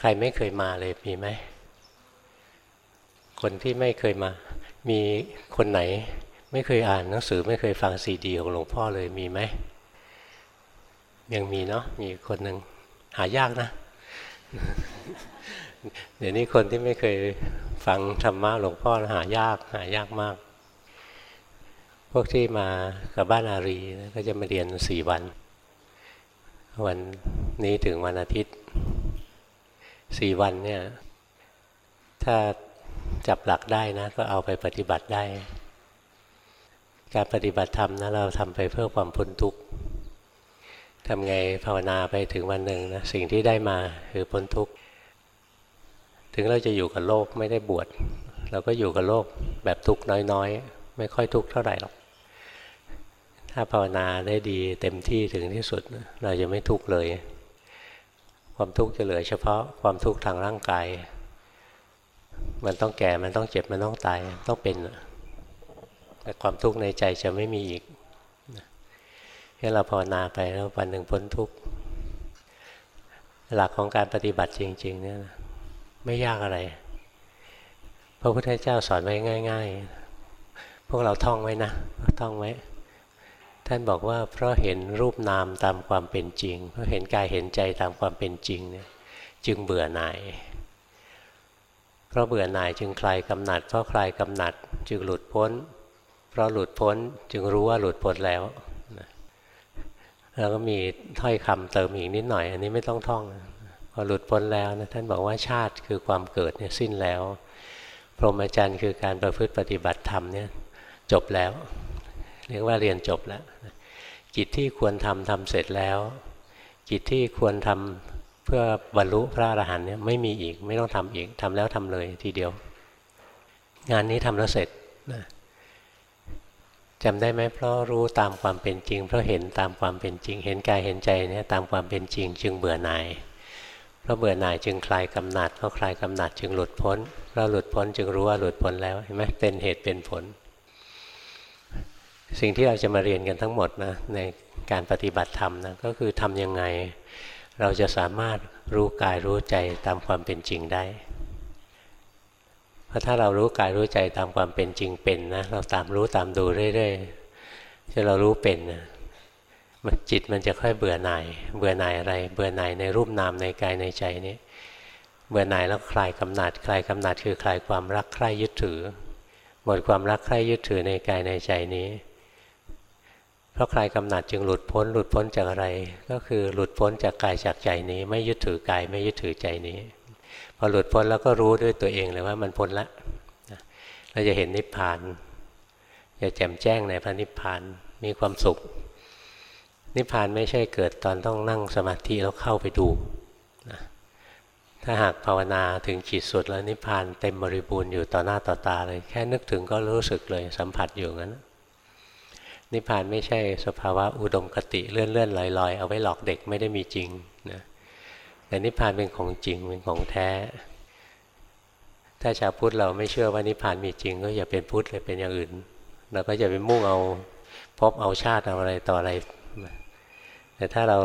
ใครไม่เคยมาเลยมีไหม คนที่ไม่เคยมา มีคนไหน ไม่เคยอ่านหนังสือไม่เคยฟังซีดีของหลวงพ่อเลยมีไหม ยังมีเนาะมีคนหนึ่งหายากนะ เดี๋ยวนี้คนที่ไม่เคยฟังธรรมะหลวงพ่อหายากหายากมาก พวกที่มากับบ้านอารีก็จะมาเรียนสี่วัน วันนี้ถึงวันอาทิตย์ สี่วันเนี่ย ถ้าจับหลักได้นะ ก็เอาไปปฏิบัติได้ การปฏิบัติธรรมนะเราทำไปเพื่อความพ้นทุกข์ทำไงภาวนาไปถึงวันหนึ่งนะสิ่งที่ได้มาคือพ้นทุกข์ถึงเราจะอยู่กับโลกไม่ได้บวชเราก็อยู่กับโลกแบบทุกข์น้อยๆ ไม่ค่อยทุกข์เท่าไหร่หรอกถ้าภาวนาได้ดีเต็มที่ถึงที่สุด เราจะไม่ทุกข์เลย ความทุกข์จะเหลือเฉพาะความทุกข์ทางร่างกาย มันต้องแก่ มันต้องเจ็บ มันต้องตาย ต้องเป็น แต่ความทุกข์ในใจจะไม่มีอีกให้เราภาวนาไปแล้ววันหนึ่งพ้นทุกข์ หลักของการปฏิบัติจริง ๆ เนี่ยไม่ยากอะไร พระพุทธเจ้าสอนไว้ง่าย ๆ พวกเราท่องไว้นะ ท่องไว้ ท่านบอกว่าเพราะเห็นรูปนามตามความเป็นจริง เพราะเห็นกายเห็นใจตามความเป็นจริงเนี่ยจึงเบื่อหน่าย เพราะเบื่อหน่ายจึงคลายกำหนัด เพราะคลายกำหนัดจึงหลุดพ้น เพราะหลุดพ้นจึงรู้ว่าหลุดพ้นแล้วแล้วก็มีถ้อยคำเติมอีกนิดหน่อย อันนี้ไม่ต้องท่อง พอหลุดพ้นแล้วนะท่านบอกว่าชาติคือความเกิดเนี่ยสิ้นแล้ว พรหมจรรย์คือการประพฤติปฏิบัติธรรมเนี่ยจบแล้ว เรียกว่าเรียนจบแล้วกิจที่ควรทำทำเสร็จแล้ว กิจที่ควรทำเพื่อบรรลุพระอรหันต์เนี่ยไม่มีอีกไม่ต้องทำอีกทำแล้วทำเลยทีเดียว งานนี้ทำแล้วเสร็จนะจำได้ไหมเพราะรู้ตามความเป็นจริง เพราะเห็นตามความเป็นจริง เห็นกายเห็นใจเนี่ยตามความเป็นจริง จึงเบื่อหน่ายเพราะเบื่อหน่ายจึงคลายกำหนัดเพราะคลายกำหนัดจึงหลุดพ้นเพราะหลุดพ้นจึงรู้ว่าหลุดพ้นแล้วเห็นไหมเป็นเหตุเป็นผล สิ่งที่เราจะมาเรียนกันทั้งหมดนะในการปฏิบัติธรรมนะก็คือทำยังไงเราจะสามารถรู้กายรู้ใจตามความเป็นจริงได้ เพราะถ้าเรารู้กายรู้ใจตามความเป็นจริงเป็นนะเราตามรู้ตามดูเรื่อยๆจะเรารู้เป็นนะจิตมันจะค่อยเบื่อหน่าย เบื่อหน่ายอะไร เบื่อหน่ายในรูปนามในกายในใจนี้ เบื่อหน่ายแล้วคลายกำหนัด คลายกำหนัดคือคลายความรักใคร่ยึดถือ หมดความรักใคร่ยึดถือในกายในใจนี้ เพราะคลายกำหนัดจึงหลุดพ้น หลุดพ้นจากอะไร ก็คือหลุดพ้นจากกายจากใจนี้ ไม่ยึดถือกายไม่ยึดถือใจนี้ พอหลุดพ้นแล้วก็รู้ด้วยตัวเองเลยว่ามันพ้นละเราจะเห็นนิพพานจะแจ่มแจ้งในพระนิพพานมีความสุข นิพพานไม่ใช่เกิดตอนต้องนั่งสมาธิแล้วเข้าไปดูนะถ้าหากภาวนาถึงจิตสุดแล้วนิพพานเต็มบริบูรณ์อยู่ต่อหน้าต่อตาเลย แค่นึกถึงก็รู้สึกเลยสัมผัสอยู่งั้น นิพพานไม่ใช่สภาวะอุดมคติเลื่อนเลื่อนลอยลอยเอาไว้หลอกเด็กไม่ได้มีจริงนะแต่นิพพานเป็นของจริงเป็นของแท้ ถ้าชาวพุทธเราไม่เชื่อว่านิพพานมีจริง ก็อย่าเป็นพุทธเลยเป็นอย่างอื่น เราก็จะไปมุ่งเอาพบเอาชาติเอาอะไรต่ออะไรแต่ถ้าเรา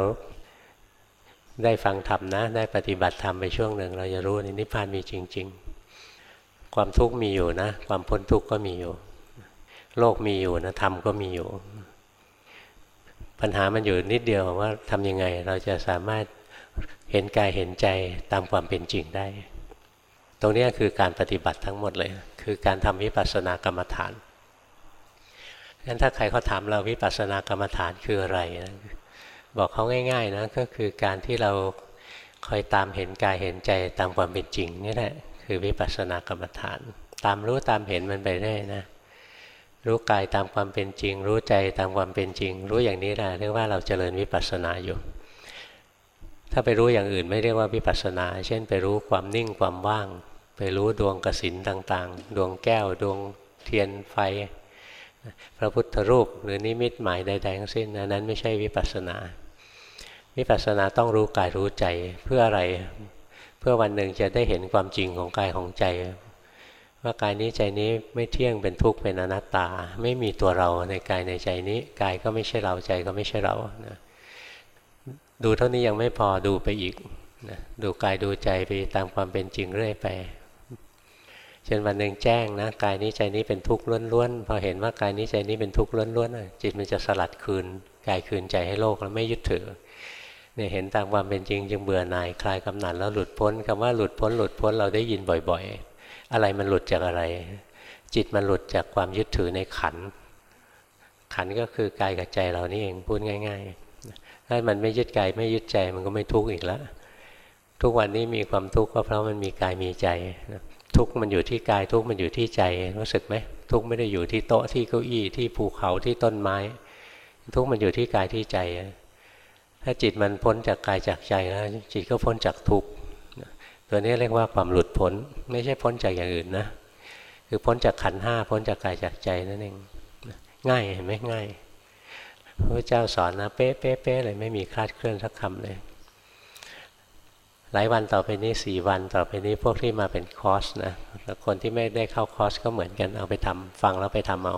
ได้ฟังธรรมนะ ได้ปฏิบัติธรรมไปช่วงหนึ่งเราจะรู้นิพพานมีจริง ๆ ความทุกข์มีอยู่นะ ความพ้นทุกข์ก็มีอยู่ โลกมีอยู่นะธรรมก็มีอยู่ ปัญหามันอยู่นิดเดียวว่าทำยังไงเราจะสามารถเห็นกายเห็นใจตามความเป็นจริงได้ ตรงนี้คือการปฏิบัติทั้งหมดเลย คือการทำวิปัสสนากรรมฐานงั้นถ้าใครเขาถามเราวิปัสสนากรรมฐานคืออะไรนะบอกเขาง่าย ๆ นะ ก็คือการที่เราคอยตามเห็นกายเห็นใจตามความเป็นจริงนี่แหละคือวิปัสสนากรรมฐาน ตามรู้ตามเห็นมันไปเรื่อยนะ รู้กายตามความเป็นจริง รู้ใจตามความเป็นจริง รู้อย่างนี้แหละเรียกว่าเราเจริญวิปัสสนาอยู่ ถ้าไปรู้อย่างอื่นไม่เรียกว่าวิปัสสนา เช่น ไปรู้ความนิ่งความว่าง ไปรู้ดวงกสินต่างๆ ดวงแก้วดวงเทียนไฟ พระพุทธรูปหรือนิมิตหมายใดๆทั้งสิ้นนั้นไม่ใช่วิปัสสนา วิปัสสนาต้องรู้กายรู้ใจเพื่ออะไร เพื่อวันหนึ่งจะได้เห็นความจริงของกายของใจ ว่ากายนี้ใจนี้ไม่เที่ยงเป็นทุกข์เป็นอนัตตา ไม่มีตัวเราในกายในใจนี้กายก็ไม่ใช่เราใจก็ไม่ใช่เรานะดูเท่านี้ยังไม่พอดูไปอีกนะดูกายดูใจไปตามความเป็นจริงเรื่อยไปจนวันหนึ่งแจ้งนะกายนี้ใจนี้เป็นทุกข์ล้วนๆพอเห็นว่ากายนี้ใจนี้เป็นทุกข์ล้วนๆจิตมันจะสลัดคืนกายคืนใจให้โลกแล้วไม่ยึดถือเนี่ยเห็นตามความเป็นจริงจึงเบื่อหน่ายคลายกำหนัดแล้วหลุดพ้นคำว่าหลุดพ้นหลุดพ้นเราได้ยินบ่อย ๆ อะไรมันหลุดจากอะไร จิตมันหลุดจากความยึดถือในขัน ขันก็คือกายกับใจเรานี่เองพูดง่าย ๆ ถ้ามันไม่ยึดกายไม่ยึดใจมันก็ไม่ทุกข์อีกแล้ว ทุกวันนี้มีความทุกข์ก็เพราะมันมีกายมีใจ ทุกข์มันอยู่ที่กายทุกข์มันอยู่ที่ใจรู้สึกไหมทุกข์ไม่ได้อยู่ที่โต๊ะที่เก้าอี้ที่ภูเขาที่ต้นไม้ ทุกข์มันอยู่ที่กายที่ใจ ถ้าจิตมันพ้นจากกายจากใจแล้วจิตก็พ้นจากทุกข์ ตัวนี้เรียกว่าความหลุดพ้น ไม่ใช่พ้นจากอย่างอื่นนะ คือพ้นจากขันห้าพ้นจากกายจากใจนั่นเองง่ายเห็นไหมง่ายพระเจ้าสอนนะเป๊ะเป๊ะเป๊ะเลยไม่มีคลาดเคลื่อนสักคำเลย หลายวันต่อไปนี้สี่วันต่อไปนี้พวกที่มาเป็นคอร์สนะแล้วคนที่ไม่ได้เข้าคอร์สก็เหมือนกันเอาไปทำฟังแล้วไปทำเอา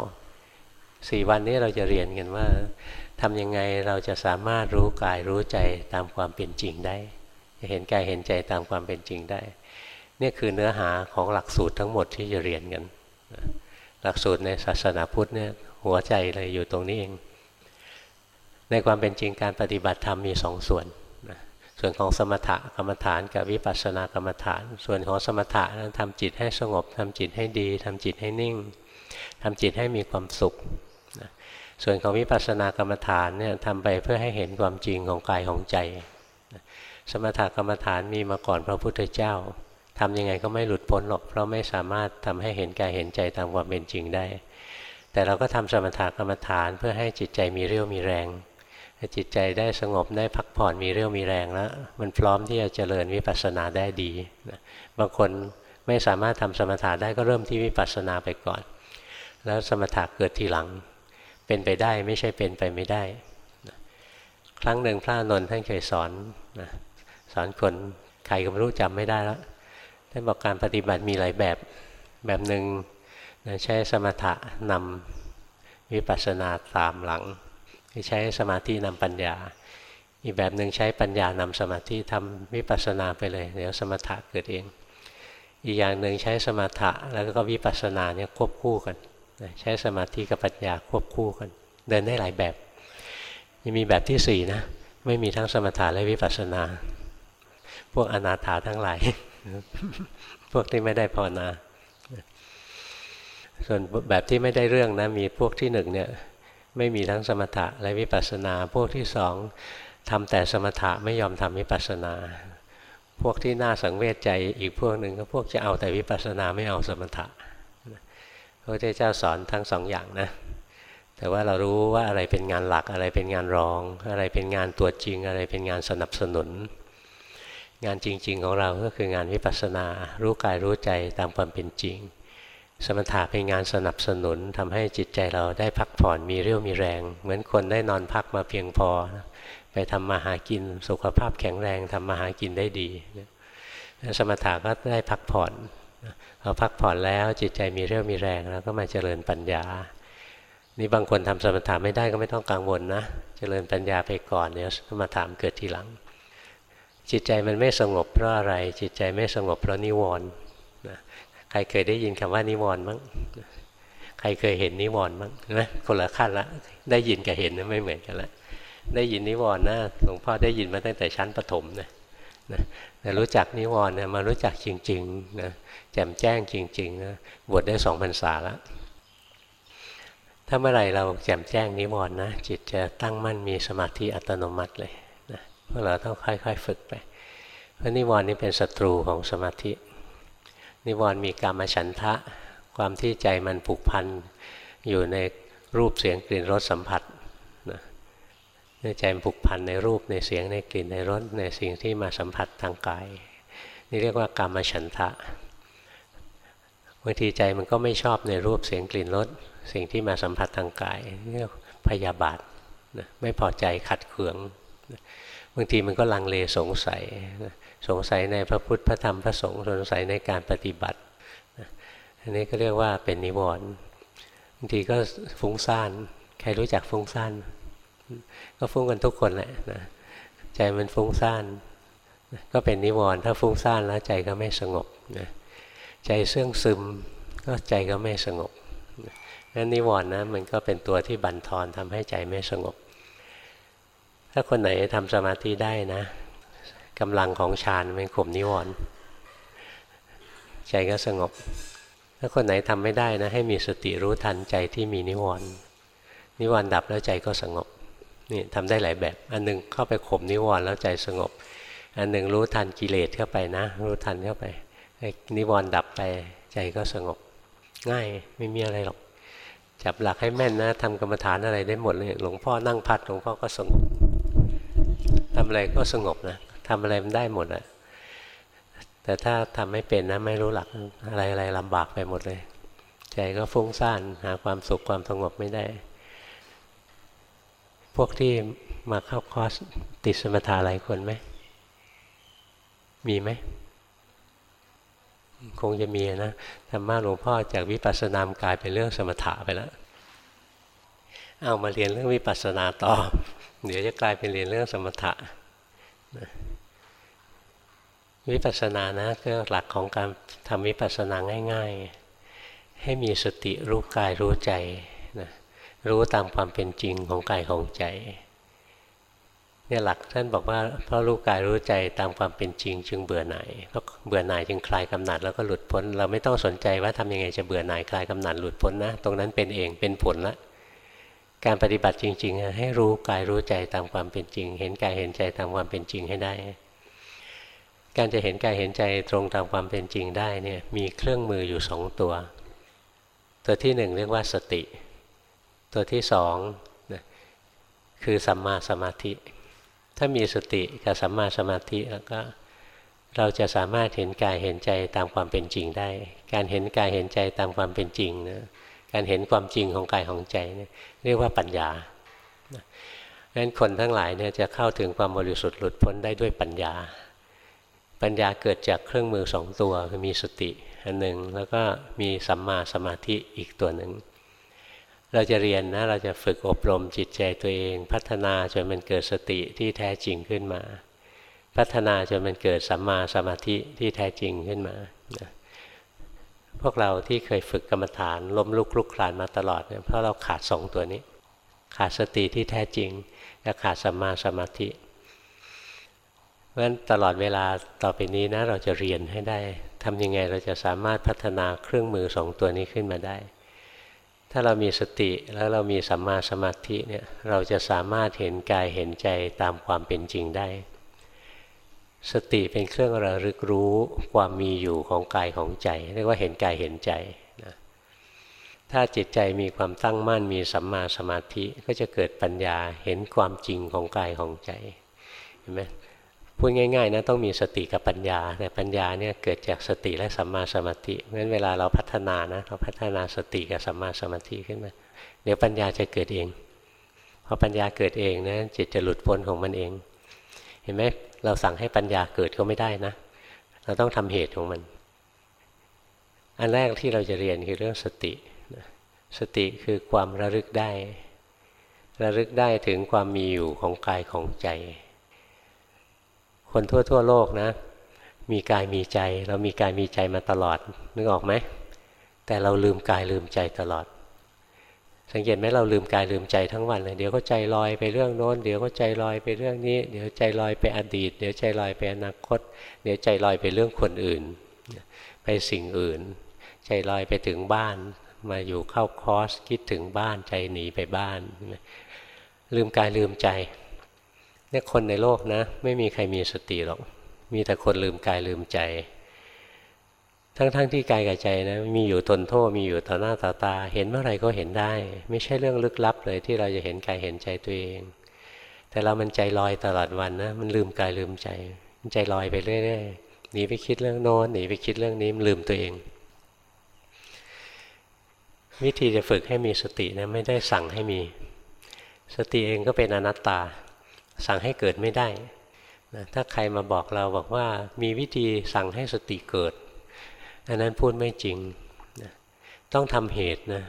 สี่วันนี้เราจะเรียนกันว่าทำยังไงเราจะสามารถรู้กายรู้ใจตามความเป็นจริงได้ จะเห็นกายเห็นใจตามความเป็นจริงได้ นี่คือเนื้อหาของหลักสูตรทั้งหมดที่จะเรียนกัน หลักสูตรในศาสนาพุทธเนี่ยหัวใจเลยอยู่ตรงนี้เอง ในความเป็นจริงการปฏิบัติธรรมมีสองส่วนส่วนของสมถะกรรมฐานกับวิปัสสนากรรมฐาน ส่วนของสมถะนั้นทำจิตให้สงบทำจิตให้ดีทำจิตให้นิ่งทำจิตให้มีความสุขส่วนของวิปัสสนากรรมฐานเนี่ยทำไปเพื่อให้เห็นความจริงของกายของใจ สมถกรรมฐานมีมาก่อนพระพุทธเจ้าทำยังไงก็ไม่หลุดพ้นหรอก เพราะไม่สามารถทำให้เห็นกายเห็นใจตามความเป็นจริงได้ แต่เราก็ทำสมถกรรมฐานเพื่อให้จิตใจมีเรี่ยวมีแรงจิตใจได้สงบได้พักผ่อนมีเรี่ยวมีแรงแล้ว มันพร้อมที่จะเจริญวิปัสสนาได้ดีบางคนไม่สามารถทำสมถะได้ก็เริ่มที่วิปัสสนาไปก่อน แล้วสมถะเกิดทีหลัง เป็นไปได้ไม่ใช่เป็นไปไม่ได้ครั้งหนึ่งพระนนท์ท่านเคยสอนนะ อนคนใครก็ไม่รู้จำไม่ได้แล้วท่านบอกการปฏิบัติมีหลายแบบ แบบหนึ่งใช้สมถะนำวิปัสสนาตามหลังใช้สมาธินำปัญญา อีกแบบหนึ่งใช้ปัญญานำสมาธิทำวิปัสสนาไปเลย เดี๋ยวสมถะเกิดเอง อีกอย่างหนึ่งใช้สมถะแล้วก็วิปัสสนาเนี่ยควบคู่กันใช้สมาธิกับปัญญาควบคู่กัน เดินได้หลายแบบยังมีแบบที่สี่นะไม่มีทั้งสมถะและวิปัสสนา วกอนาถาทั้งหลาย พวกที่ไม่ได้ภาวนา ส่วนแบบที่ไม่ได้เรื่องนะ มีพวกที่หนึ่งเนี่ยไม่มีทั้งสมถะและวิปัสสนา พวกที่สองทำแต่สมถะไม่ยอมทำวิปัสสนา พวกที่น่าสังเวชใจอีกพวกหนึ่งก็พวกจะเอาแต่วิปัสสนาไม่เอาสมถะพระเจ้าสอนทั้งสองอย่างนะแต่ว่าเรารู้ว่าอะไรเป็นงานหลักอะไรเป็นงานรอง อะไรเป็นงานตัวจริง อะไรเป็นงานสนับสนุน งานจริง ๆ ของเราก็คืองานวิปัสสนา รู้กายรู้ใจตามความเป็นจริง สมถะเป็นงานสนับสนุนทำให้จิตใจเราได้พักผ่อนมีเรี่ยวมีแรง เหมือนคนได้นอนพักมาเพียงพอ ไปทำมาหากินสุขภาพแข็งแรงทำมาหากินได้ดี สมถะก็ได้พักผ่อนพอพักผ่อนแล้วจิตใจมีเรี่ยวมีแรงแล้วก็มาเจริญปัญญา นี่บางคนทำสมถะไม่ได้ก็ไม่ต้องกังวลนะ เจริญปัญญาไปก่อนเดี๋ยวสมถะเกิดทีหลัง จิตใจมันไม่สงบเพราะอะไร จิตใจไม่สงบเพราะนิวรณ์ใครเคยได้ยินคำว่านิวรณ์มั้งใครเคยเห็นนิวรณ์มั้งนะคนละขั้นละ ได้ยินกับเห็นไม่เหมือนกันละได้ยินนิวรณ์นะหลวงพ่อได้ยินมาตั้งแต่ชั้นประถมนะนะแต่รู้จักนิวรณ์เนี่ยมารู้จักจริงๆนะแจ่มแจ้งจริงๆนะบวชได้สองพรรษาแล้วถ้าเมื่อไรเราแจ่มแจ้งนิวรณ์นะจิตจะตั้งมั่นมีสมาธิอัตโนมัติเลย พวกเราต้องค่อยๆฝึกไป เพราะนิวรณ์นี้เป็นศัตรูของสมาธิ นิวรณ์มีกรรมฉันทะ ความที่ใจมันผูกพันอยู่ในรูปเสียงกลิ่นรสสัมผัสใจมันผูกพันในรูปในเสียงในกลิ่นในรสในสิ่งที่มาสัมผัสทางกาย นี่เรียกว่ากรรมฉันทะบางทีใจมันก็ไม่ชอบในรูปเสียงกลิ่นรสสิ่งที่มาสัมผัสทางกายเรียกพยาบาทนะไม่พอใจขัดเคือง บางทีมันก็ลังเลสงสัย สงสัยในพระพุทธพระธรรมพระสงฆ์สงสัยในการปฏิบัติอันนี้ก็เรียกว่าเป็นนิวรณ์บางทีก็ฟุ้งซ่านใครรู้จักฟุ้งซ่านก็ฟุ้งกันทุกคนแหละนะใจมันฟุ้งซ่านก็เป็นนิวรณ์ถ้าฟุ้งซ่านแล้วใจก็ไม่สงบนะใจเสื่องซึมก็ใจก็ไม่สงบนั้นนิวรณ์นะมันก็เป็นตัวที่บั่นทอนทำให้ใจไม่สงบ ถ้าคนไหนทำสมาธิได้นะกำลังของฌานเป็นข่มนิวรณ์ใจก็สงบ ถ้าคนไหนทำไม่ได้นะ ให้มีสติรู้ทันใจที่มีนิวรณ์นิวรณ์ดับแล้วใจก็สงบนี่ทำได้หลายแบบ อันนึงเข้าไปข่มนิวรณ์แล้วใจสงบ อันหนึ่งรู้ทันกิเลสเข้าไปนะ รู้ทันเข้าไปนิวรณ์ดับไปใจก็สงบ ง่ายไม่มีอะไรหรอกจับหลักให้แม่นนะทำกรรมฐานอะไรได้หมดเลย หลวงพ่อนั่งพัดหลวงพ่อก็สงบ ทำอะไรก็สงบนะทำอะไรมันได้หมดอะแต่ถ้าทำไม่เป็นนะไม่รู้หลักอะไรอะไรลำบากไปหมดเลย ใจก็ฟุ้งซ่านหาความสุขความสงบไม่ได้ พวกที่มาเข้าคอร์สติดสมถะหลายคนไหม มีไหม คงจะมีนะธรรมะหลวงพ่อจากวิปัสสนามกลายเป็นเรื่องสมถะไปแล้ว เอามาเรียนเรื่องวิปัสสนาต่อ เดี๋ยวจะกลายเป็นเรียนเรื่องสมถะวิปัสสนานะก็หลักของการทำวิปัสสนาง่าย ๆ ให้มีสติรู้กายรู้ใจนะรู้ตามความเป็นจริงของกายของใจเนี่ยหลักท่านบอกว่าเพราะรู้กายรู้ใจตามความเป็นจริง จึงเบื่อหน่ายเพราะเบื่อหน่ายจึงคลายกำหนัดแล้วก็หลุดพ้น เราไม่ต้องสนใจว่าทำยังไงจะเบื่อหน่ายคลายกำหนัดหลุดพ้นนะ ตรงนั้นเป็นเองเป็นผลละ การปฏิบัติจริงๆ ให้รู้กายรู้ใจตามความเป็นจริง เห็นกายเห็นใจตามความเป็นจริงให้ได้ การจะเห็นกายเห็นใจตรงตามความเป็นจริงได้เนี่ยมีเครื่องมืออยู่สองตัว ตัวที่หนึ่งเรียกว่าสติ ตัวที่สองนะคือสัมมาสมาธิ ถ้ามีสติกับสัมมาสมาธิแล้วก็เราจะสามารถเห็นกายเห็นใจตามความเป็นจริงได้ การเห็นกายเห็นใจตามความเป็นจริงนะ การเห็นความจริงของกายของใจเนี่ยเรียกว่าปัญญาดังนั้นคนทั้งหลายเนี่ยจะเข้าถึงความบริสุทธิ์หลุดพ้นได้ด้วยปัญญา ปัญญาเกิดจากเครื่องมือสองตัวคือมีสติอันหนึ่งแล้วก็มีสัมมาสมาธิอีกตัวหนึ่งเราจะเรียนนะเราจะฝึกอบรมจิตใจตัวเอง พัฒนาจนมันเกิดสติที่แท้จริงขึ้นมา พัฒนาจนมันเกิดสัมมาสมาธิที่แท้จริงขึ้นมา พวกเราที่เคยฝึกกรรมฐานล้มลุกคลุกคลานมาตลอดเนี่ยเพราะเราขาดสองตัวนี้ ขาดสติที่แท้จริงและขาดสัมมาสมาธิเพราะฉะนั้นตลอดเวลาต่อไปนี้นะเราจะเรียนให้ได้ทำยังไงเราจะสามารถพัฒนาเครื่องมือสองตัวนี้ขึ้นมาได้ ถ้าเรามีสติแล้วเรามีสัมมาสมาธิเนี่ยเราจะสามารถเห็นกายเห็นใจตามความเป็นจริงได้ สติเป็นเครื่องระลึกรู้ความมีอยู่ของกายของใจ เรียกว่าเห็นกายเห็นใจนะถ้าจิตใจมีความตั้งมั่นมีสัมมาสมาธิก็จะเกิดปัญญาเห็นความจริงของกายของใจเห็นไหมพูดง่ายๆนะต้องมีสติกับปัญญาแต่ปัญญาเนี่ยเกิดจากสติและสัมมาสมาธิเพราะฉะนั้นเวลาเราพัฒนานะเราพัฒนาสติกับสัมมาสมาธิขึ้นมาเดี๋ยวปัญญาจะเกิดเองพอปัญญาเกิดเองนะจิตจะหลุดพ้นของมันเอง เห็นไหมเราสั่งให้ปัญญาเกิดก็ไม่ได้นะ เราต้องทำเหตุของมัน อันแรกที่เราจะเรียนคือเรื่องสติ สติคือความระลึกได้ ระลึกได้ถึงความมีอยู่ของกายของใจ คนทั่วทั่วโลกนะ มีกายมีใจ เรามีกายมีใจมาตลอดนึกออกไหมแต่เราลืมกายลืมใจตลอด สังเกตไหมเราลืมกายลืมใจทั้งวันเลย เดี๋ยวก็ใจลอยไปเรื่องโน้น เดี๋ยวก็ใจลอยไปเรื่องนี้ เดี๋ยวใจลอยไปอดีต เดี๋ยวใจลอยไปอนาคต เดี๋ยวใจลอยไปเรื่องคนอื่น ไปสิ่งอื่น ใจลอยไปถึงบ้าน มาอยู่เข้าคอร์สคิดถึงบ้านใจหนีไปบ้าน ลืมกายลืมใจเนี่ยคนในโลกนะ ไม่มีใครมีสติหรอก มีแต่คนลืมกายลืมใจ ทั้งๆทที่กายกับใจนะมีอยู่ตนโทษมีอยู่ต่อหน้าต่อตา เห็นเมื่อไรก็เห็นได้ ไม่ใช่เรื่องลึกลับเลยที่เราจะเห็นกายเห็นใจตัวเอง แต่เรามันใจลอยตลอดวันนะมันลืมกายลืมใจมันใจลอยไปเรื่อยๆหนีไปคิดเรื่องโน้นหนีไปคิดเรื่องนี้มันลืมตัวเอง วิธีจะฝึกให้มีสตินะไม่ได้สั่งให้มี สติเองก็เป็นอนัตตา สั่งให้เกิดไม่ได้ถ้าใครมาบอกเราบอกว่ามีวิธีสั่งให้สติเกิด อันนั้นพูดไม่จริงนะต้องทำเหตุนะ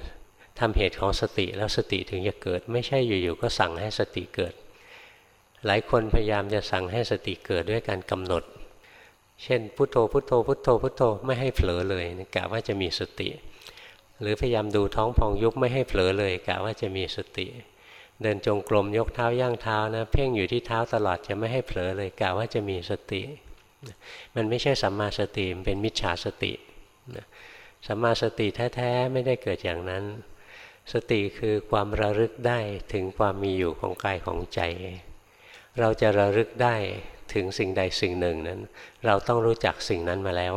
ทำเหตุของสติแล้วสติถึงจะเกิด ไม่ใช่อยู่ๆก็สั่งให้สติเกิด หลายคนพยายามจะสั่งให้สติเกิดด้วยการกำหนด เช่นพุทโธพุทโธพุทโธพุทโธไม่ให้เผลอเลยกะว่าจะมีสติ หรือพยายามดูท้องพองยุบไม่ให้เผลอเลยกะว่าจะมีสติ เดินจงกรมยกเท้าย่างเท้านะ เพ่งอยู่ที่เท้าตลอดจะไม่ให้เผลอเลยกะว่าจะมีสติ มันไม่ใช่สัมมาสติมันเป็นมิจฉาสติ สัมมาสติแท้ๆไม่ได้เกิดอย่างนั้น สติคือความระลึกได้ถึงความมีอยู่ของกายของใจ เราจะระลึกได้ถึงสิ่งใดสิ่งหนึ่งนั้น เราต้องรู้จักสิ่งนั้นมาแล้ว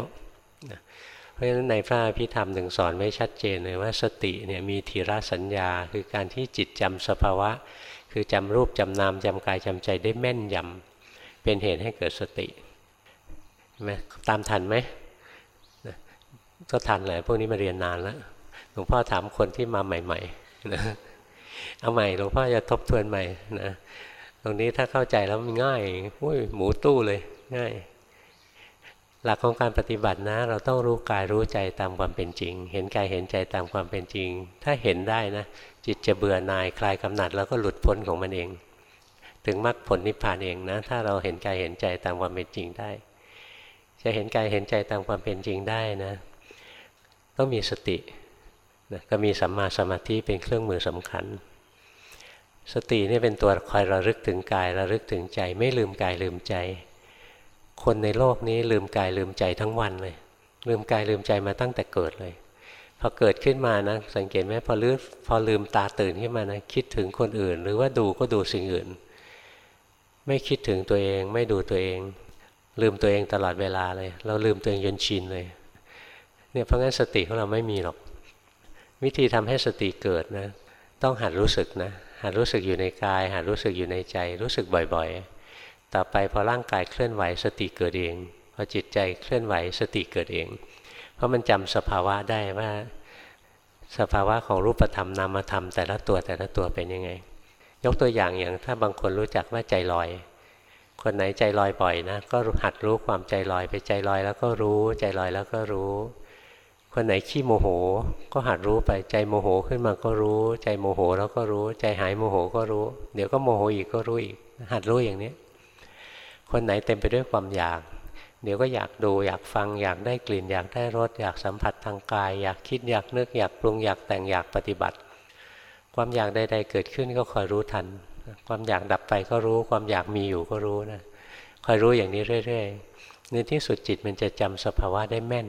เพราะฉะนั้นในพระพิธรรมถึงสอนไว้ชัดเจนเลยว่าสติเนี่ยมีทีระสัญญา คือการที่จิตจำสภาวะ คือจำรูปจำนามจำกายจำใจได้แม่นยำเป็นเหตุให้เกิดสติไหมตามทันไหม ก็ทันเลยพวกนี้มาเรียนนานแล้วหลวงพ่อถามคนที่มาใหม่ๆนะเอาใหม่หลวงพ่อจะทบทวนใหม่นะตรงนี้ถ้าเข้าใจแล้วมันง่ายอุ้ยหมูตู้เลยง่าย หลักของการปฏิบัตินะ เราต้องรู้กายรู้ใจตามความเป็นจริง เห็นกายเห็นใจตามความเป็นจริง ถ้าเห็นได้นะ จิตจะเบื่อหน่ายคลายกำหนัด แล้วก็หลุดพ้นของมันเอง ถึงมรรคผลนิพพานเองนะ ถ้าเราเห็นกายเห็นใจตามความเป็นจริงได้ จะเห็นกายเห็นใจตามความเป็นจริงได้นะ ต้องมีสตินะก็มีสัมมาสมาธิเป็นเครื่องมือสำคัญ สตินี่เป็นตัวคอยระลึกถึงกายระลึกถึงใจ ไม่ลืมกายลืมใจ คนในโลกนี้ลืมกายลืมใจทั้งวันเลย ลืมกายลืมใจมาตั้งแต่เกิดเลยพอเกิดขึ้นมานะสังเกตไหมพอลืมพอลืมตาตื่นขึ้นมานะคิดถึงคนอื่น หรือว่าดูก็ดูสิ่งอื่น ไม่คิดถึงตัวเองไม่ดูตัวเอง ลืมตัวเองตลอดเวลาเลย เราลืมตัวเองจนชินเลย เนี่ยเพราะงั้นสติของเราไม่มีหรอก วิธีทำให้สติเกิดนะ ต้องหัดรู้สึกนะ หัดรู้สึกอยู่ในกาย หัดรู้สึกอยู่ในใจ รู้สึกบ่อยๆ ต่อไปพอร่างกายเคลื่อนไหวสติเกิดเอง พอจิตใจเคลื่อนไหวสติเกิดเอง เพราะมันจำสภาวะได้ว่า สภาวะของรูปธรรมนามธรรมแต่ละตัวแต่ละตัวเป็นยังไง ยกตัวอย่างอย่างถ้าบางคนรู้จักว่าใจลอยคนไหนใจลอยบ่อยนะก็หัดรู้ความใจลอยไปใจลอยแล้วก็รู้ ใจลอยแล้วก็รู้ คนไหนขี้โมโห ก็หัดรู้ไปใจโมโหขึ้นมาก็รู้ ใจโมโหแล้วก็รู้ ใจหายโมโหก็รู้ เดี๋ยวก็โมโหอีกก็รู้อีก หัดรู้อย่างนี้ คนไหนเต็มไปด้วยความอยาก เดี๋ยวก็อยากดูอยากฟังอยากได้กลิ่น อยากได้รสอยากสัมผัสทางกาย อยากคิดอยากนึกอยากปรุงอยากแต่งอยากปฏิบัติ ความอยากใด ๆ เกิดขึ้นก็คอยรู้ทัน ความอยากดับไปก็รู้ ความอยากมีอยู่ก็รู้นะคอยรู้อย่างนี้เรื่อยๆในที่สุดจิตมันจะจำสภาวะได้แม่น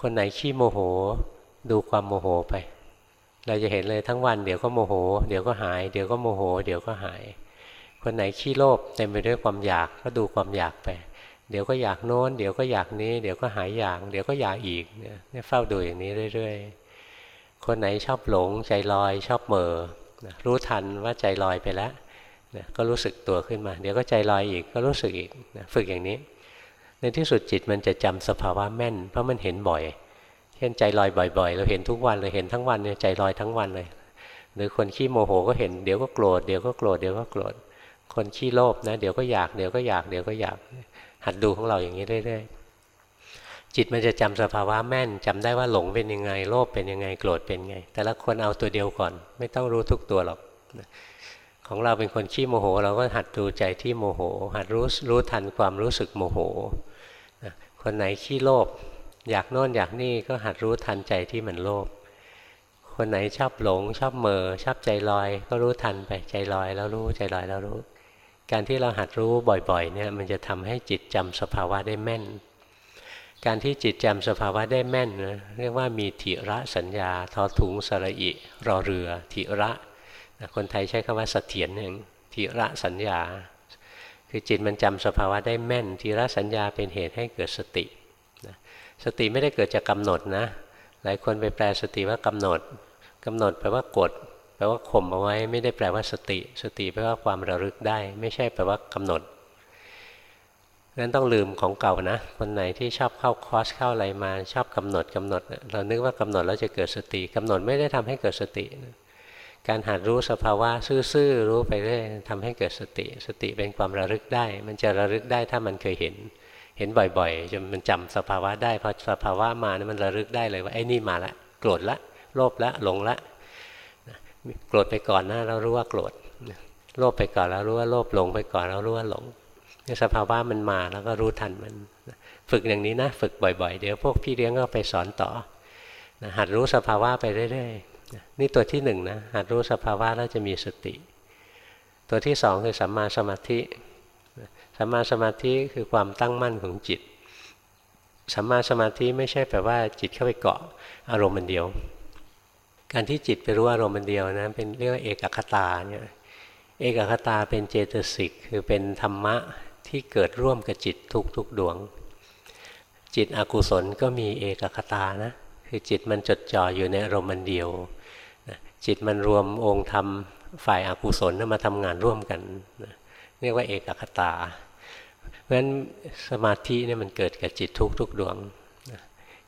คนไหนขี้โมโห ดูความโมโหไป เราจะเห็นเลยทั้งวันเดี๋ยวก็โมโห เดี๋ยวก็หาย เดี๋ยวก็โมโห เดี๋ยวก็หาย คนไหนขี้โลภเต็มไปด้วยความอยากก็ดูความอยากไป เดี๋ยวก็อยากโน้น เดี๋ยวก็อยากนี้ เดี๋ยวก็หายอยาก เดี๋ยวก็อยากอีกเนี่ยเฝ้าดูอย่างนี้เรื่อย ๆ คนไหนชอบหลงใจลอยชอบเมอรู้ทันว่าใจลอยไปแล้วก็รู้สึกตัวขึ้นมา เดี๋ยวก็ใจลอยอีกก็รู้สึกอีกฝึกอย่างนี้ ในที่สุดจิตมันจะจำสภาวะแม่น เพราะมันเห็นบ่อย เช่นใจลอยบ่อย ๆ เราเห็นทุกวันเลยเห็นทั้งวันเนี่ยใจลอยทั้งวันเลย หรือคนขี้โมโหก็เห็นเดี๋ยวก็โกรธเดี๋ยวก็โกรธเดี๋ยวก็โกรธ คนขี้โลภนะเดี๋ยวก็อยากเดี๋ยวก็อยากเดี๋ยวก็อยาก หัดดูของเราอย่างนี้เรื่อยๆ จิตมันจะจำสภาวะแม่นจำได้ว่าหลงเป็นยังไงโลภเป็นยังไงโกรธเป็นไง แต่ละคนเอาตัวเดียวก่อน ไม่ต้องรู้ทุกตัวหรอก ของเราเป็นคนขี้โมโห เราก็หัดดูใจที่โมโห หัดรู้รู้ทันความรู้สึกโมโหคนไหนขี้โลภอยากโน่นอยากนี่ก็หัดรู้ทันใจที่มันโลภคนไหนชอบหลง ชอบเมอชอบใจลอย ก็รู้ทันไปใจลอยแล้วรู้ใจลอยแล้วรู้ การที่เราหัดรู้บ่อยๆเนี่ยมันจะทำให้จิตจำสภาวะได้แม่น การที่จิตจำสภาวะได้แม่นนะเรียกว่ามีถิระสัญญาทอถุงสระอิรอเรือถิระ คนไทยใช้คำว่าสเถียรหนึ่งถิระสัญญา คือจิตมันจำสภาวะได้แม่นทีละสัญญาเป็นเหตุให้เกิดสติสติไม่ได้เกิดจากกาหนดนะ หลายคนไปแปลสติว่ากำหนดกำหนดแปลว่ากดแปลว่าข่มเอาไว้ ไม่ได้แปลว่าสติ สติแปลว่าความระลึกได้ ไม่ใช่แปลว่ากำหนดนั้นต้องลืมของเก่านะ คนไหนที่ชอบเข้าคอร์สเข้าอะไรมาชอบกำหนดกำหนด เรานึกว่ากำหนดแล้วจะเกิดสติกำหนดไม่ได้ทำให้เกิดสตินะ การหัดรู้สภาวะซื่อๆรู้ไปเรื่อยทำให้เกิดสติ สติเป็นความระลึกได้ มันจะระลึกได้ถ้ามันเคยเห็น เห็นบ่อยๆจนมันจำสภาวะได้พอสภาวะมานะมันระลึกได้เลยว่าไอ้นี่มาละโกรธละโลภละหลงละโกรธไปก่อนนะเรารู้ว่าโกรธโลภไปก่อนแล้วรู้ว่าโลภหลงไปก่อนแล้วรู้ว่าหลงสภาวะมันมาแล้วก็รู้ทันมัน ฝึกอย่างนี้นะ ฝึกบ่อยๆ เดี๋ยวพวกพี่เลี้ยงก็ไปสอนต่อหัดรู้สภาวะไปเรื่อยๆ นี่ตัวที่หนึ่งนะหัดรู้สภาวะแล้วจะมีสติ ตัวที่สองคือสัมมาสมาธิสัมมาสมาธิคือความตั้งมั่นของจิตสัมมาสมาธิไม่ใช่แปลว่าจิตเข้าไปเกาะอารมณ์มันเดียว การที่จิตไปรู้อารมณ์มันเดียวนะเป็นเรียกว่าเอกคตาเนี่ยเอกคตาเป็นเจตสิกคือเป็นธรรมะที่เกิดร่วมกับจิตทุกทุกดวง จิตอกุศลก็มีเอกคตานะคือจิตมันจดจ่ออยู่ในอารมณ์มันเดียว จิตมันรวมองค์ธรรมฝ่ายอากุศลมาทำงานร่วมกันเรียกว่าเอกคตา เพราะฉะนั้นสมาธิเนี่ยมันเกิดกับจิตทุกทุกดวง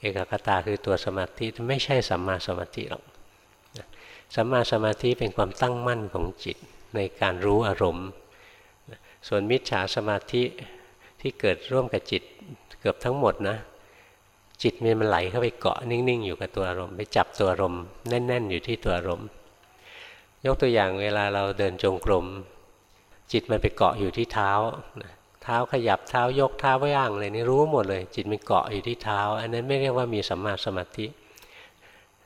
เอกคตาคือตัวสมาธิไม่ใช่สัมมาสมาธิหรอกสัมมาสมาธิเป็นความตั้งมั่นของจิตในการรู้อารมณ์ ส่วนมิจฉาสมาธิที่เกิดร่วมกับจิตเกือบทั้งหมดนะ จิตมันไหลเข้าไปเกาะนิ่งๆ อยู่กับตัวอารมณ์ไปจับตัวอารมณ์แน่น ๆ อยู่ที่ตัวอารมณ์ยกตัวอย่างเวลาเราเดินจงกรมจิตมันไปเกาะอยู่ที่เท้าเท้าขยับเท้ายกเท้าย่างเลยนี่รู้หมดเลย จิตมันเกาะอยู่ที่เท้า อันนั้นไม่เรียกว่ามีสัมมาสมาธิ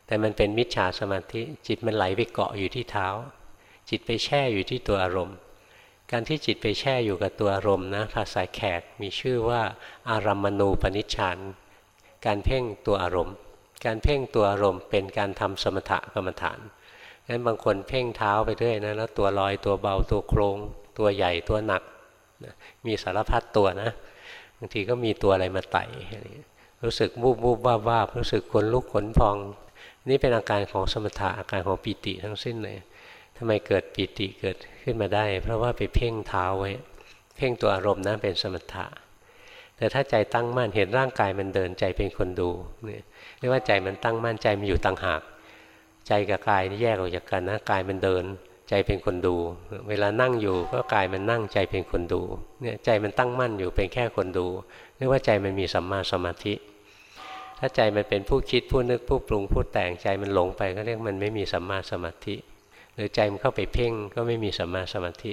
แต่มันเป็นมิจฉาสมาธิ จิตมันไหลไปเกาะอยู่ที่เท้า จิตไปแช่อยู่ที่ตัวอารมณ์ การที่จิตไปแช่อยู่กับตัวอารมณ์นะภาษาแขกมีชื่อว่าอารัมมณูปนิชฌาน การเพ่งตัวอารมณ์ การเพ่งตัวอารมณ์ เป็นการทำสมถะกรรมฐานงั้นบางคนเพ่งเท้าไปเรื่อยนะแล้วตัวลอยตัวเบาตัวโครง ตัวใหญ่ตัวหนักมีสารพัดตัวนะบางทีก็มีตัวอะไรมาไต่รู้สึกบูบบูบว่าว่ารู้สึกขนลุกขนพอง นี่เป็นอาการของสมถะอาการของปีติทั้งสิ้นเลยทำไมเกิดปีติเกิดขึ้นมาได้ เพราะว่าไปเพ่งเท้าไว้ เพ่งตัวอารมณ์นั้นเป็นสมถะ แต่ถ้าใจตั้งมั่นเห็นร่างกายมันเดินใจเป็นคนดูเนี่ยเรียกว่าใจมันตั้งมั่นใจมันอยู่ต่างหาก ใจกับกายนี่แยกออกจากกันนะกายมันเดิน ใจเป็นคนดู เวลานั่งอยู่ก็กายมันนั่งใจเป็นคนดูเนี่ยใจมันตั้งมั่นอยู่เป็นแค่คนดูเรียกว่าใจมันมีสัมมาสมาธิ ถ้าใจมันเป็นผู้คิดผู้นึกผู้ปรุงผู้แต่งใจมันหลงไปก็เรียกมันไม่มีสัมมาสมาธิ หรือใจมันเข้าไปเพ่งก็ไม่มีสัมมาสมาธิ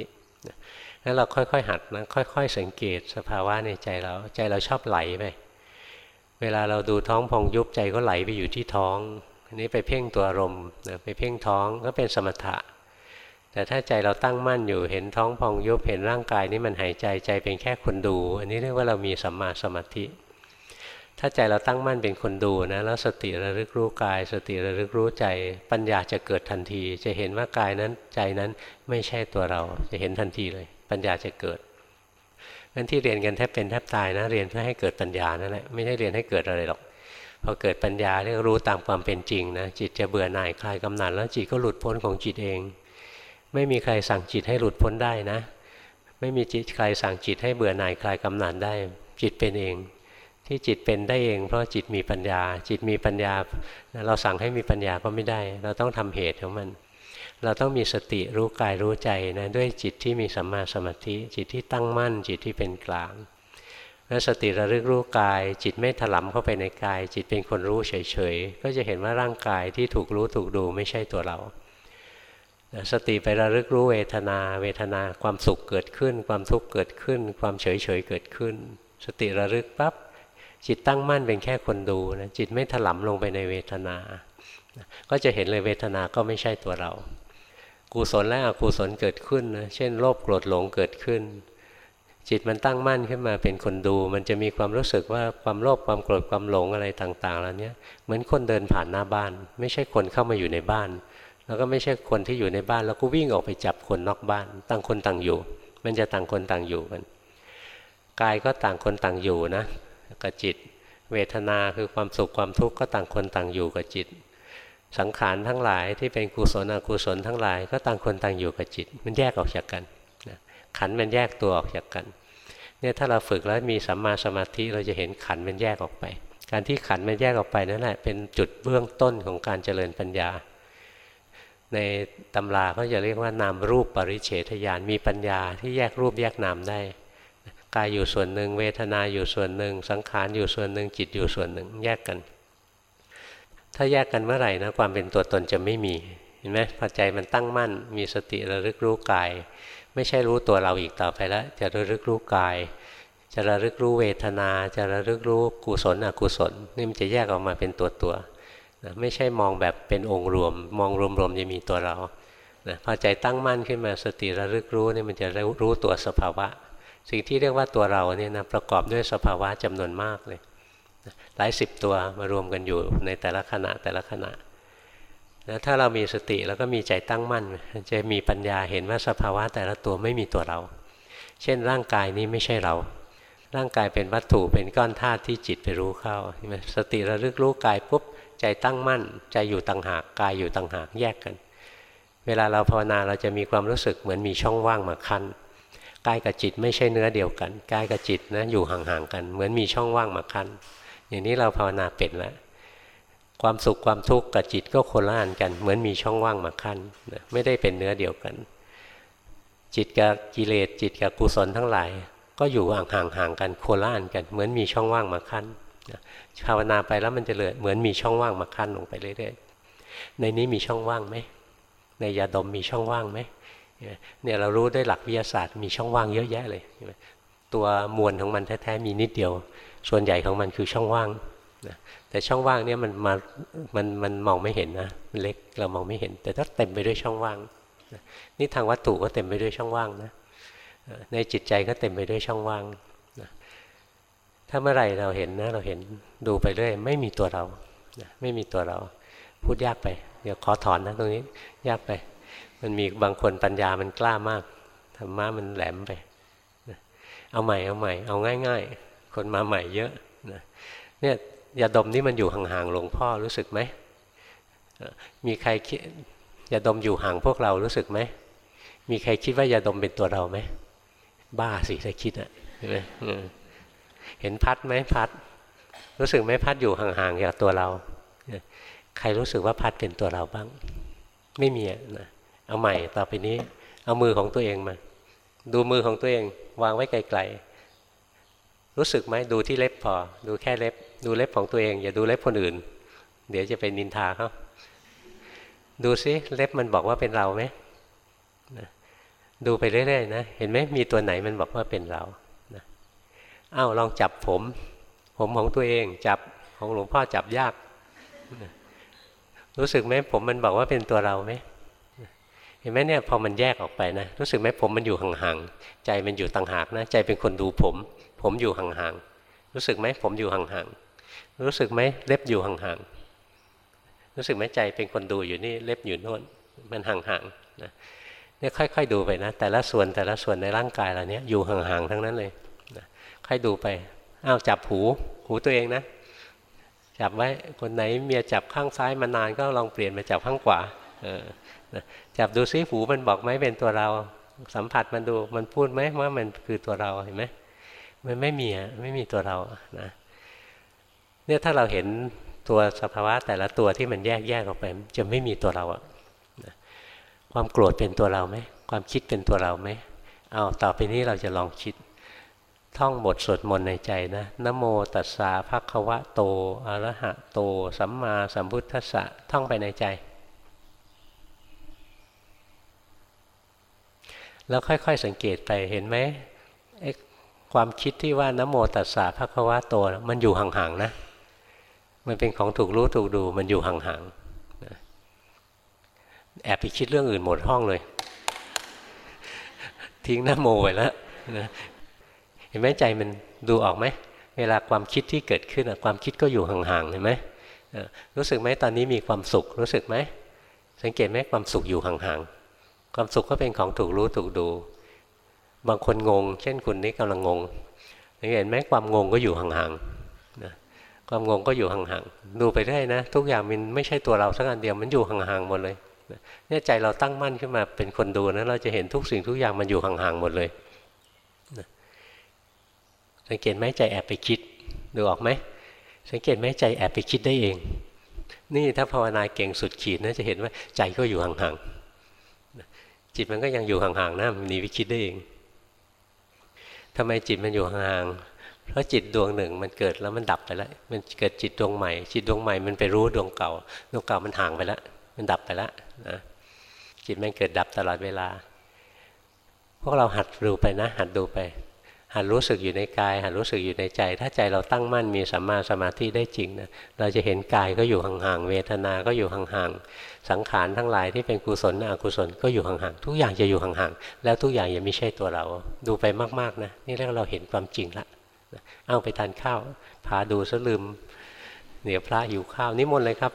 นั้นเราค่อยๆหัดนะค่อย ๆ สังเกตสภาวะในใจเราใจเราชอบไหลไปเวลาเราดูท้องพองยุบใจก็ไหลไปอยู่ที่ท้องอันนี้ไปเพ่งตัวอารมณ์ไปเพ่งท้องก็เป็นสมถะ แต่ถ้าใจเราตั้งมั่นอยู่เห็นท้องพองยุบเห็นร่างกายนี้มันหายใจใจเป็นแค่คนดู อันนี้เรียกว่าเรามีสัมมาสมาธิ ถ้าใจเราตั้งมั่นเป็นคนดูนะแล้วสติระลึกรู้กาย สติระลึกรู้ใจ ปัญญาจะเกิดทันที จะเห็นว่ากายนั้นใจนั้นไม่ใช่ตัวเราจะเห็นทันทีเลย ปัญญาจะเกิดงั้นที่เรียนกันแทบเป็นแทบตายนะ เรียนเพื่อให้เกิดปัญญานั่นแหละไม่ใช่เรียนให้เกิดอะไรหรอกพอเกิดปัญญาเรียกรู้ตามความเป็นจริงนะจิตจะเบื่อหน่ายคลายกำหนัดแล้วจิตก็หลุดพ้นของจิตเอง ไม่มีใครสั่งจิตให้หลุดพ้นได้นะ ไม่มีจิตใครสั่งจิตให้เบื่อหน่ายคลายกำหนัดได้ จิตเป็นเอง ที่จิตเป็นได้เอง เพราะจิตมีปัญญา จิตมีปัญญา เราสั่งให้มีปัญญาก็ไม่ได้ เราต้องทำเหตุของมัน เราต้องมีสติรู้กายรู้ใจนะด้วยจิตที่มีสัมมาสมาธิ จิตที่ตั้งมั่น จิตที่เป็นกลางแล้วสติระลึกรู้กาย จิตไม่ถลำเข้าไปในกาย จิตเป็นคนรู้เฉยๆ ก็จะเห็นว่าร่างกายที่ถูกรู้ถูกดูไม่ใช่ตัวเรา สติไประลึกรู้เวทนา เวทนาความสุขเกิดขึ้น ความทุกข์เกิดขึ้น ความเฉยเฉยเกิดขึ้น สติระลึกปับ๊บจิตตั้งมั่นเป็นแค่คนดูนะจิตไม่ถลำลงไปในเวทนา ก็จะเห็นเลยเวทนาก็ไม่ใช่ตัวเรา กุศลและอกุศลเกิดขึ้นนะเช่นโลภโกรธหลงเกิดขึ้น จิตมันตั้งมั่นขึ้นมาเป็นคนดู มันจะมีความรู้สึกว่าความโลภความโกรธความหลงอะไรต่างๆแล้วเนี้ยเหมือนคนเดินผ่านหน้าบ้าน ไม่ใช่คนเข้ามาอยู่ในบ้าน แล้วก็ไม่ใช่คนที่อยู่ในบ้าน แล้วก็วิ่งออกไปจับคนนอกบ้าน ต่างคนต่างอยู่ มันจะต่างคนต่างอยู่กันกายก็ต่างคนต่างอยู่นะกับจิต เวทนาคือความสุขความทุกข์ก็ต่างคนต่างอยู่กับจิต สังขารทั้งหลายที่เป็นกุศลอกุศลทั้งหลาย ก็ต่างคนต่างอยู่กับจิต มันแยกออกจากกันขันมันแยกตัวออกจากกันเนี่ยถ้าเราฝึกแล้วมีสัมมาสมาธิเราจะเห็นขันมันแยกออกไป การที่ขันมันแยกออกไปนั่นแหละเป็นจุดเบื้องต้นของการเจริญปัญญา ในตำราเขาจะเรียกว่านามรูปปริเฉทญาณมีปัญญาที่แยกรูปแยกนามได้กายอยู่ส่วนหนึ่งเวทนาอยู่ส่วนหนึ่ง สังขารอยู่ส่วนหนึ่งจิตอยู่ส่วนหนึ่งแยกกัน ถ้าแยกกันเมื่อไหร่นะความเป็นตัวตนจะไม่มีเห็นไหมพอใจมันตั้งมั่น มีสติระลึกรู้กาย ไม่ใช่รู้ตัวเราอีกต่อไปแล้ว จะระลึกรู้กาย จะระลึกรู้เวทนา จะระลึกรู้กุศลอกุศลนี่มันจะแยกออกมาเป็นตัวตัวนะไม่ใช่มองแบบเป็นองค์รวม มองรวมๆจะมีตัวเรานะพอใจตั้งมั่นขึ้นมาสติระลึกรู้นี่มันจะรู้ตัวสภาวะ สิ่งที่เรียกว่าตัวเราเนี่ยนะประกอบด้วยสภาวะจำนวนมากเลย หลายสิบตัวมารวมกันอยู่ในแต่ละขณะแต่ละขณะนะถ้าเรามีสติแล้วก็มีใจตั้งมั่น จะมีปัญญาเห็นว่าสภาวะแต่ละตัวไม่มีตัวเรา เช่นร่างกายนี้ไม่ใช่เรา ร่างกายเป็นวัตถุเป็นก้อนธาตุที่จิตไปรู้เข้าสติระลึกรู้กายปุ๊บใจตั้งมั่น ใจอยู่ต่างหากกายอยู่ต่างหากแยกกัน เวลาเราภาวนาเราจะมีความรู้สึกเหมือนมีช่องว่างมาคั้นกายกับจิตไม่ใช่เนื้อเดียวกันกายกับจิตนะอยู่ห่างๆกัน เหมือนมีช่องว่างมาคั้น อย่างนี้เราภาวนาเป็นแล้วความสุขความทุกข์กับจิตก็คนละอันกัน เหมือนมีช่องว่างมาขั้นไม่ได้เป็นเนื้อเดียวกัน จิตกับกิเลสจิตกับกุศลทั้งหลาย ก็อยู่ห่างห่างกันโคนละอันกัน เหมือนมีช่องว่างมาขั้นภาวนาไปแล้วมันจะเลยเหมือนมีช่องว่างมาขั้นลงไปเรื่อยๆในนี้มีช่องว่างไหมในยาดมมีช่องว่างไหมเนี่ยเรารู้ด้วยหลักวิทยาศาสตร์มีช่องว่างเยอะแยะเลยตัวมวลของมันแท้ๆมีนิดเดียว ส่วนใหญ่ของมันคือช่องว่างแต่ช่องว่างเนี่ยมันมามันมันมองไม่เห็นนะมันเล็กเรามองไม่เห็น แต่ถ้าเต็มไปด้วยช่องว่างนี่ทางวัตถุก็เต็มไปด้วยช่องว่างนะในจิตใจก็เต็มไปด้วยช่องว่างถ้าเมื่อไหร่เราเห็นนะเราเห็นดูไปเรื่อยไม่มีตัวเราไม่มีตัวเรา พูดยากไป เดี๋ยวขอถอนนะตรงนี้ยากไป มันมีบางคนปัญญามันกล้ามากธรรมะมันแหลมไปเอาใหม่เอาใหม่เอาง่าย ๆ คนมาใหม่เยอะเนี่ยยาดมนี่มันอยู่ห่างๆหลวงพ่อรู้สึกไหม มีใครคิดยาดมอยู่ห่างพวกเรารู้สึกไหม มีใครคิดว่ายาดมเป็นตัวเราไหม บ้าสิถ้าคิดอะเห็นไหมเห็นพัดไหมพัด รู้สึกไหมพัดอยู่ห่างๆจากตัวเรา ใครรู้สึกว่าพัดเป็นตัวเราบ้าง ไม่มีนะเอาใหม่ต่อไปนี้ เอามือของตัวเองมา ดูมือของตัวเอง วางไว้ไกลๆ รู้สึกไหมดูที่เล็บพอ ดูแค่เล็บ ดูเล็บของตัวเอง อย่าดูเล็บคนอื่น เดี๋ยวจะเป็นนินทาเขาดูซิเล็บมันบอกว่าเป็นเราไหมดูไปเรื่อยๆนะเห็นไหมมีตัวไหนมันบอกว่าเป็นเรานะอ้าวลองจับผม ผมของตัวเอง จับของหลวงพ่อจับยากรู้สึกไหมผมมันบอกว่าเป็นตัวเราไหมเห็นไหมเนี่ยพอมันแยกออกไปนะรู้สึกไหมผมมันอยู่ห่างๆใจมันอยู่ต่างหากนะใจเป็นคนดูผม ผมอยู่ห่างๆรู้สึกไหมผมอยู่ห่างๆรู้สึกไหมเล็บอยู่ห่างๆรู้สึกไหมใจเป็นคนดูอยู่นี่เล็บอยู่โน่นมันห่างๆนะเนี่ยค่อย ๆ ดูไปนะ แต่ละส่วนแต่ละส่วนในร่างกายเราเนี้ยอยู่ห่างๆทั้งนั้นเลยนะค่อยดูไปอ้าวจับหูหูตัวเองนะจับไว้คนไหนเมียจับข้างซ้ายมานานก็ลองเปลี่ยนมาจับข้างขวาเออนะจับดูซิหูมันบอกไหมเป็นตัวเรา สัมผัสมันดูมันพูดไหมว่ามันคือตัวเราเห็นไหม มันไม่มีอะไม่มีตัวเรานะเนี่ยถ้าเราเห็นตัวสภาวะแต่ละตัวที่มันแยกแยกออกไปจะไม่มีตัวเราอะความโกรธเป็นตัวเราไหมความคิดเป็นตัวเราไหมเอาต่อไปนี้เราจะลองคิด ท่องบทสวดมนต์ในใจนะนโมตัสสะภะคะวะโตอะระหะโต สัมมาสัมพุทธัสสะท่องไปในใจ แล้วค่อยๆสังเกตไปเห็นไหม ความคิดที่ว่านโมตัสสะภะคะวะโตมันอยู่ห่างๆนะ มันเป็นของถูกรู้ถูกดูมันอยู่ห่างๆแอบไปคิดเรื่องอื่นหมดห้องเลย ทิ้งหน้าโมไว้แล้วนะเห็นไหมใจมันดูออกไหมเวลาความคิดที่เกิดขึ้นความคิดก็อยู่ห่างๆเห็นไหมรู้สึกไหมตอนนี้มีความสุขรู้สึกไหมสังเกตไหมความสุขอยู่ห่างๆความสุขก็เป็นของถูกรู้ถูกดู บางคนงง เช่นคุณนี่กำลังงงเห็นไหมความงงก็อยู่ห่างๆความงงก็อยู่ห่างๆดูไปได้นะ ทุกอย่างมันไม่ใช่ตัวเราสักอันเดียวมันอยู่ห่างๆหมดเลยเนี่ยใจเราตั้งมั่นขึ้นมาเป็นคนดูนะเราจะเห็นทุกสิ่งทุกอย่างมันอยู่ห่างๆหมดเลยสังเกตไหมใจแอบไปคิดดูออกไหมสังเกตไหมใจแอบไปคิดได้เอง นี่ถ้าภาวนาเก่งสุดขีดนะจะเห็นว่าใจก็อยู่ห่างๆจิตมันก็ยังอยู่ห่างๆนะมันหนีไปคิดได้เอง ทำไมจิตมันอยู่ห่าง เพราะจิตดวงหนึ่งมันเกิดแล้วมันดับไปแล้ว มันเกิดจิตดวงใหม่ จิตดวงใหม่มันไปรู้ดวงเก่า ดวงเก่ามันห่างไปแล้ว มันดับไปแล้วนะ จิตมันเกิดดับตลอดเวลา พวกเราหัดดูไปนะ หัดดูไป หัดรู้สึกอยู่ในกายหัดรู้สึกอยู่ในใจ ถ้าใจเราตั้งมั่นมีสัมมาสมาธิได้จริงนะเราจะเห็นกายก็อยู่ห่างๆเวทนา ก็อยู่ห่างๆสังขารทั้งหลายที่เป็นกุศลอกุศลก็อยู่ห่างๆทุกอย่างจะอยู่ห่างๆแล้วทุกอย่างยังไม่ใช่ตัวเรา ดูไปมากๆนะนี่เรียกเราเห็นความจริงละเอาไปทานข้าวพาดูซะลืมเดี๋ยวพระหิวข้าวนิมนต์เลยครับ